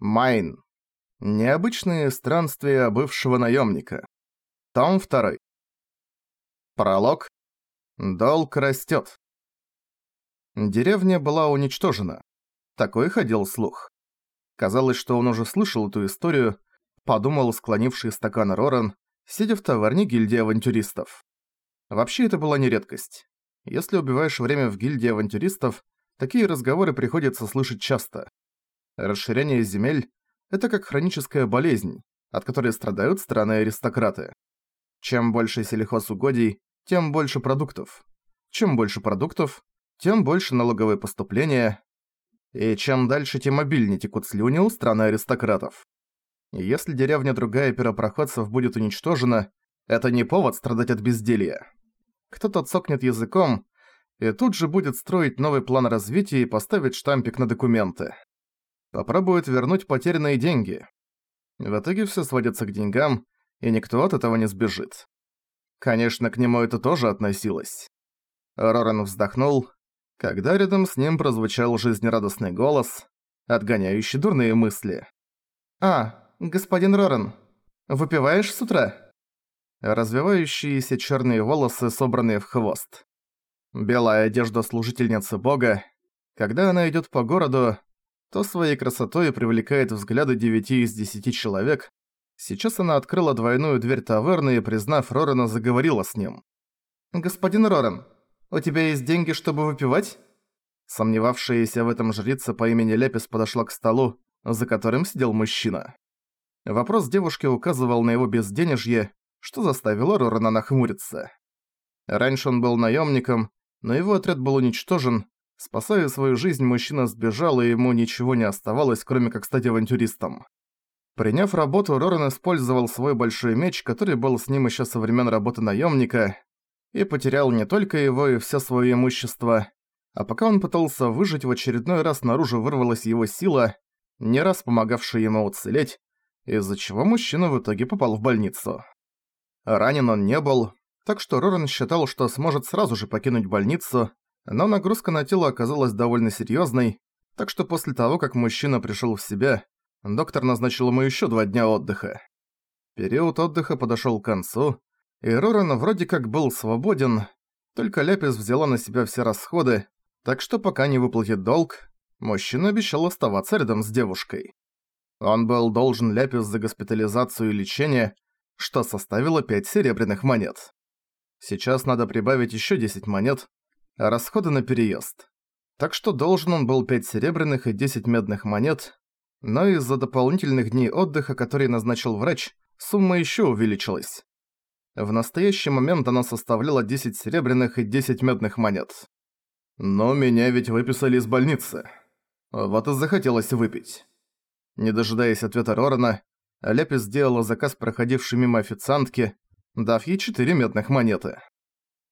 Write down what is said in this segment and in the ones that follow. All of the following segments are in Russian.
Майн. Необычные странствия бывшего наемника. Том 2. Пролог. Долг растет. Деревня была уничтожена. Такой ходил слух. Казалось, что он уже слышал эту историю, подумал склонивший стакан Роран, сидя в таверне гильдии авантюристов. Вообще это была не редкость. Если убиваешь время в гильдии авантюристов, такие разговоры приходится слышать часто. Расширение земель – это как хроническая болезнь, от которой страдают страны аристократы. Чем больше сельхозугодий, тем больше продуктов. Чем больше продуктов, тем больше налоговые поступления. И чем дальше, тем мобильнее текут слюни у страны аристократов. Если деревня другая первопроходцев будет уничтожена, это не повод страдать от безделья. Кто-то цокнет языком и тут же будет строить новый план развития и поставить штампик на документы попробует вернуть потерянные деньги. В итоге все сводится к деньгам, и никто от этого не сбежит. Конечно, к нему это тоже относилось. Роран вздохнул, когда рядом с ним прозвучал жизнерадостный голос, отгоняющий дурные мысли. «А, господин Роран, выпиваешь с утра?» Развивающиеся черные волосы, собранные в хвост. Белая одежда служительницы бога. Когда она идет по городу, то своей красотой привлекает взгляды девяти из десяти человек. Сейчас она открыла двойную дверь таверны и, признав Рорана, заговорила с ним. «Господин Роран, у тебя есть деньги, чтобы выпивать?» Сомневавшаяся в этом жрица по имени Лепис подошла к столу, за которым сидел мужчина. Вопрос девушки указывал на его безденежье, что заставило Рорана нахмуриться. Раньше он был наемником, но его отряд был уничтожен, Спасая свою жизнь, мужчина сбежал, и ему ничего не оставалось, кроме как стать авантюристом. Приняв работу, Роран использовал свой большой меч, который был с ним еще со времен работы наемника, и потерял не только его и все свое имущество. А пока он пытался выжить, в очередной раз наружу вырвалась его сила, не раз помогавшая ему уцелеть, из-за чего мужчина в итоге попал в больницу. Ранен он не был, так что Роран считал, что сможет сразу же покинуть больницу, но нагрузка на тело оказалась довольно серьезной, так что после того, как мужчина пришел в себя, доктор назначил ему еще два дня отдыха. Период отдыха подошел к концу, и Роран вроде как был свободен, только Ляпис взяла на себя все расходы, так что пока не выплатит долг, мужчина обещал оставаться рядом с девушкой. Он был должен Ляпис за госпитализацию и лечение, что составило 5 серебряных монет. Сейчас надо прибавить еще 10 монет, расходы на переезд. Так что должен он был 5 серебряных и 10 медных монет, но из-за дополнительных дней отдыха, которые назначил врач, сумма еще увеличилась. В настоящий момент она составляла 10 серебряных и 10 медных монет. Но меня ведь выписали из больницы. Вот и захотелось выпить. Не дожидаясь ответа Рорана, Лепи сделала заказ проходившей мимо официантки, дав ей 4 медных монеты.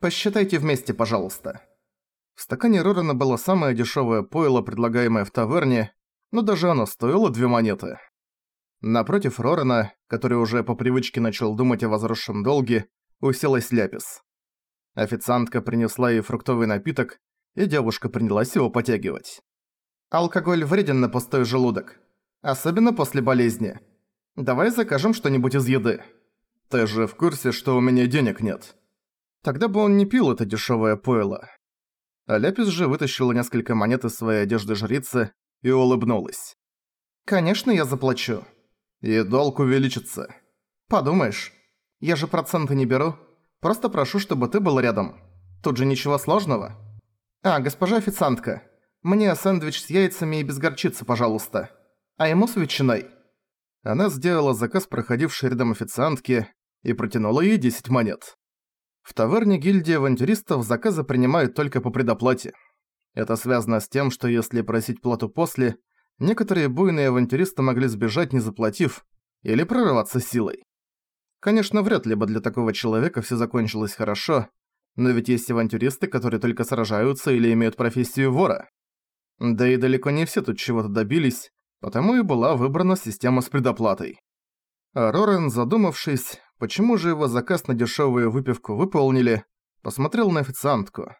«Посчитайте вместе, пожалуйста». В стакане Рорана было самое дешевое пойло, предлагаемое в таверне, но даже оно стоило две монеты. Напротив Рорана, который уже по привычке начал думать о возросшем долге, уселась Ляпис. Официантка принесла ей фруктовый напиток, и девушка принялась его потягивать. «Алкоголь вреден на пустой желудок, особенно после болезни. Давай закажем что-нибудь из еды. Ты же в курсе, что у меня денег нет?» Тогда бы он не пил это дешевое пойло. А Ляпис же вытащила несколько монет из своей одежды жрицы и улыбнулась. «Конечно, я заплачу. И долг увеличится. Подумаешь, я же проценты не беру. Просто прошу, чтобы ты был рядом. Тут же ничего сложного. А, госпожа официантка, мне сэндвич с яйцами и без горчицы, пожалуйста. А ему с ветчиной». Она сделала заказ проходившей рядом официантки и протянула ей 10 монет. В таверне гильдии авантюристов заказы принимают только по предоплате. Это связано с тем, что если просить плату после, некоторые буйные авантюристы могли сбежать, не заплатив, или прорываться силой. Конечно, вряд ли бы для такого человека все закончилось хорошо, но ведь есть авантюристы, которые только сражаются или имеют профессию вора. Да и далеко не все тут чего-то добились, потому и была выбрана система с предоплатой. А Рорен, задумавшись, почему же его заказ на дешевую выпивку выполнили, посмотрел на официантку.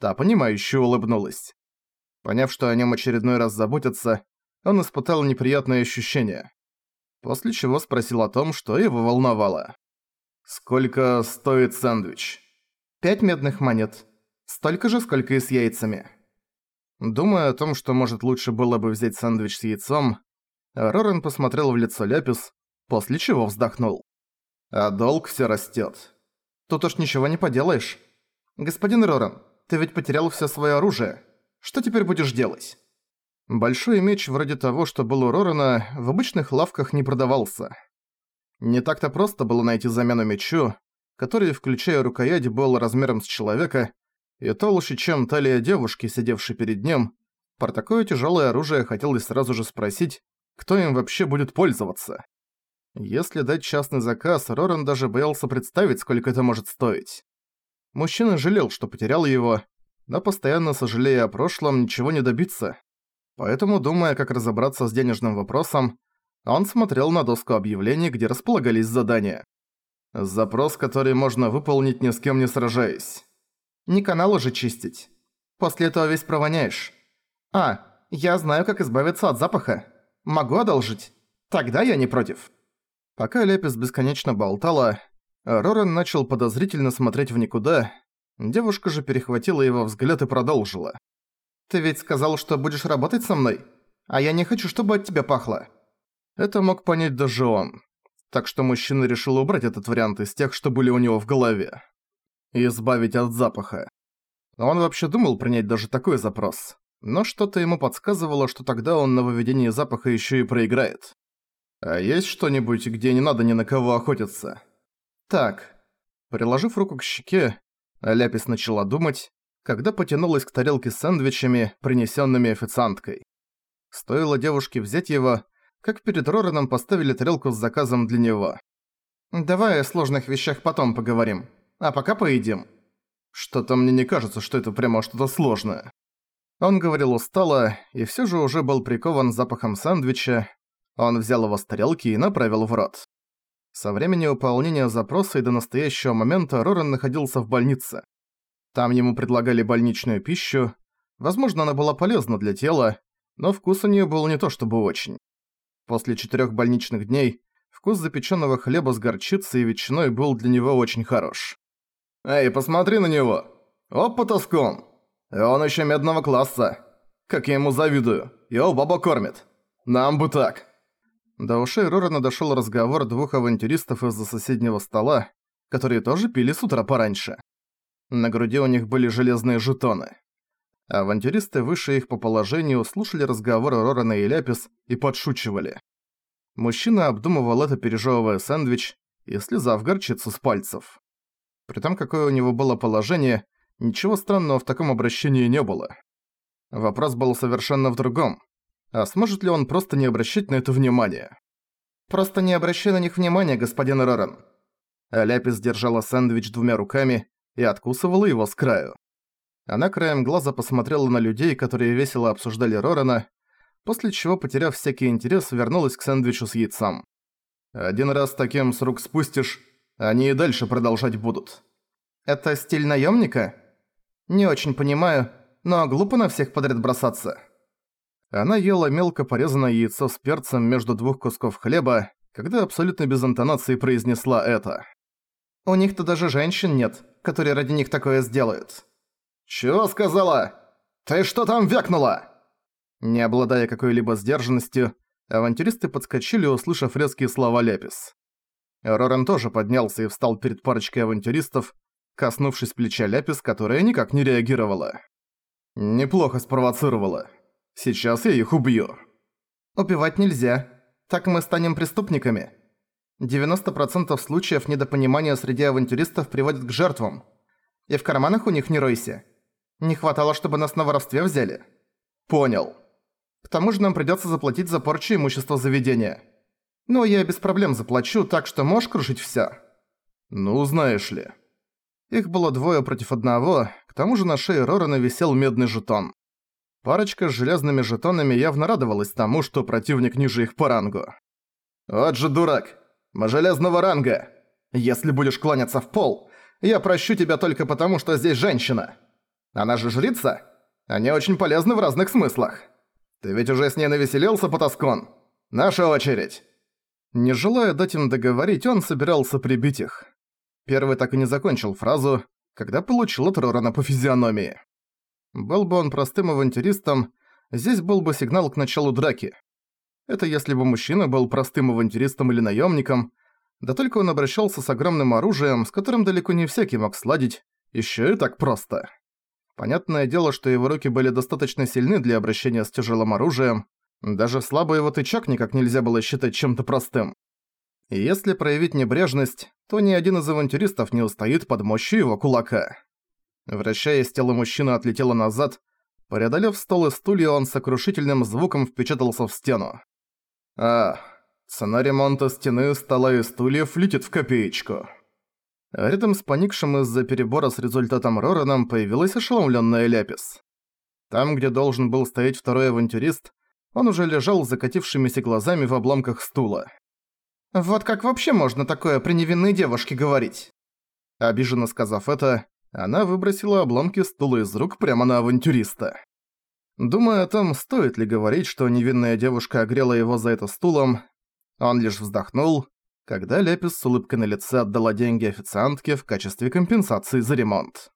Та, понимающе улыбнулась. Поняв, что о нем очередной раз заботятся, он испытал неприятное ощущение. После чего спросил о том, что его волновало. «Сколько стоит сэндвич?» «Пять медных монет. Столько же, сколько и с яйцами». Думая о том, что, может, лучше было бы взять сэндвич с яйцом, Рорен посмотрел в лицо Ляпис, после чего вздохнул. «А долг все растет. Тут уж ничего не поделаешь. Господин Рорен, ты ведь потерял все свое оружие. Что теперь будешь делать?» Большой меч вроде того, что был у Рорена, в обычных лавках не продавался. Не так-то просто было найти замену мечу, который, включая рукоять, был размером с человека и толще, чем талия девушки, сидевшей перед ним. Про такое тяжелое оружие хотелось сразу же спросить, кто им вообще будет пользоваться. Если дать частный заказ, Роран даже боялся представить, сколько это может стоить. Мужчина жалел, что потерял его, но постоянно сожалея о прошлом, ничего не добиться. Поэтому, думая, как разобраться с денежным вопросом, он смотрел на доску объявлений, где располагались задания. Запрос, который можно выполнить ни с кем не сражаясь. Не канал уже чистить. После этого весь провоняешь. А, я знаю, как избавиться от запаха. Могу одолжить. Тогда я не против. Пока Лепис бесконечно болтала, Роран начал подозрительно смотреть в никуда. Девушка же перехватила его взгляд и продолжила. «Ты ведь сказал, что будешь работать со мной? А я не хочу, чтобы от тебя пахло». Это мог понять даже он. Так что мужчина решил убрать этот вариант из тех, что были у него в голове. И избавить от запаха. Он вообще думал принять даже такой запрос. Но что-то ему подсказывало, что тогда он на выведении запаха еще и проиграет. А есть что-нибудь, где не надо ни на кого охотиться? Так. Приложив руку к щеке, Ляпис начала думать, когда потянулась к тарелке с сэндвичами, принесенными официанткой. Стоило девушке взять его, как перед Рораном поставили тарелку с заказом для него. «Давай о сложных вещах потом поговорим, а пока поедим». Что-то мне не кажется, что это прямо что-то сложное. Он говорил устало, и всё же уже был прикован запахом сэндвича. Он взял его с тарелки и направил в рот. Со времени выполнения запроса и до настоящего момента Роран находился в больнице. Там ему предлагали больничную пищу. Возможно, она была полезна для тела, но вкус у неё был не то чтобы очень. После четырёх больничных дней вкус запечённого хлеба с горчицей и ветчиной был для него очень хорош. «Эй, посмотри на него! Опа, тоском! Он ещё медного класса! Как я ему завидую! Его баба кормит! Нам бы так!» До ушей Рорана дошёл разговор двух авантюристов из-за соседнего стола, которые тоже пили с утра пораньше. На груди у них были железные жетоны. Авантюристы выше их по положению слушали разговоры Рорана и Ляпис и подшучивали. Мужчина обдумывал это, пережевывая сэндвич и слезав горчицу с пальцев. При том, какое у него было положение, ничего странного в таком обращении не было. Вопрос был совершенно в другом. А сможет ли он просто не обращать на это внимание? «Просто не обращай на них внимания, господин Роран». Ляпис держала сэндвич двумя руками и откусывала его с краю. Она краем глаза посмотрела на людей, которые весело обсуждали Рорана, после чего, потеряв всякий интерес, вернулась к сэндвичу с яйцом. «Один раз таким с рук спустишь, они и дальше продолжать будут». «Это стиль наемника? Не очень понимаю, но глупо на всех подряд бросаться». Она ела мелко порезанное яйцо с перцем между двух кусков хлеба, когда абсолютно без интонации произнесла это. «У них-то даже женщин нет, которые ради них такое сделают. «Чего сказала? Ты что там вякнула?» Не обладая какой-либо сдержанностью, авантюристы подскочили, услышав резкие слова Лепис. Роран тоже поднялся и встал перед парочкой авантюристов, коснувшись плеча Лепис, которая никак не реагировала. «Неплохо спровоцировала. Сейчас я их убью». «Убивать нельзя. Так мы станем преступниками», 90% случаев недопонимания среди авантюристов приводит к жертвам. И в карманах у них не ройся. Не хватало, чтобы нас на воровстве взяли. Понял. К тому же нам придётся заплатить за порчу имущества заведения. Но я без проблем заплачу, так что можешь крушить всё. Ну, знаешь ли. Их было двое против одного, к тому же на шее Рорана висел медный жетон. Парочка с железными жетонами явно радовалась тому, что противник ниже их по рангу. «Вот же дурак! Мы железного ранга. Если будешь кланяться в пол, я прощу тебя только потому, что здесь женщина. Она же жрица. Они очень полезны в разных смыслах. Ты ведь уже с ней навеселился, Потаскон? Наша очередь!» Не желая дать им договорить, он собирался прибить их. Первый так и не закончил фразу, когда получил от Рорана по физиономии. Был бы он простым авантюристом, здесь был бы сигнал к началу драки. Это если бы мужчина был простым авантюристом или наемником, да только он обращался с огромным оружием, с которым далеко не всякий мог сладить, еще и так просто. Понятное дело, что его руки были достаточно сильны для обращения с тяжелым оружием, даже слабый его тычок никак нельзя было считать чем-то простым. И если проявить небрежность, то ни один из авантюристов не устоит под мощью его кулака. Вращаясь, тело мужчины отлетело назад, преодолев стол и стулья, он сокрушительным звуком впечатался в стену. А, цена ремонта стены, стола и стульев летит в копеечку. Рядом с поникшим из-за перебора с результатом Рораном появилась ошеломлённая Ляпис. Там, где должен был стоять второй авантюрист, он уже лежал с закатившимися глазами в обломках стула. «Вот как вообще можно такое при невинной девушке говорить?» Обиженно сказав это, она выбросила обломки стула из рук прямо на авантюриста. Думая о том, стоит ли говорить, что невинная девушка огрела его за это стулом, он лишь вздохнул, когда Лепис с улыбкой на лице отдала деньги официантке в качестве компенсации за ремонт.